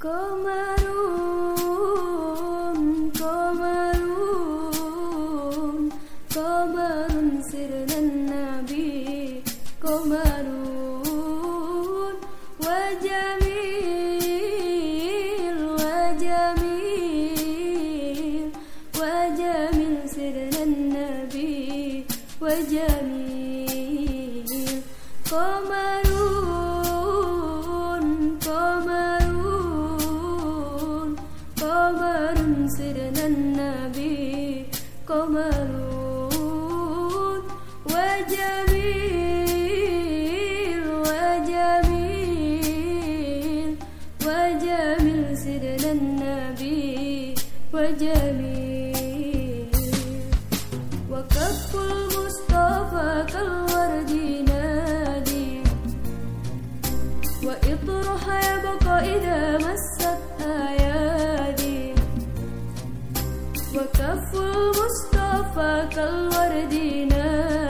komarum komarum komarun sirnan nabi komarun wajamil wajamil wajamil sirnan nabi wajamil komarun. وجميل وجميل وجميل سيدنا النبي وجميل وكف المصطفى كالورد وإطرح يبقى إذا مست آيادي وكف المصطفى صفا كالورد نادي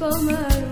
komen.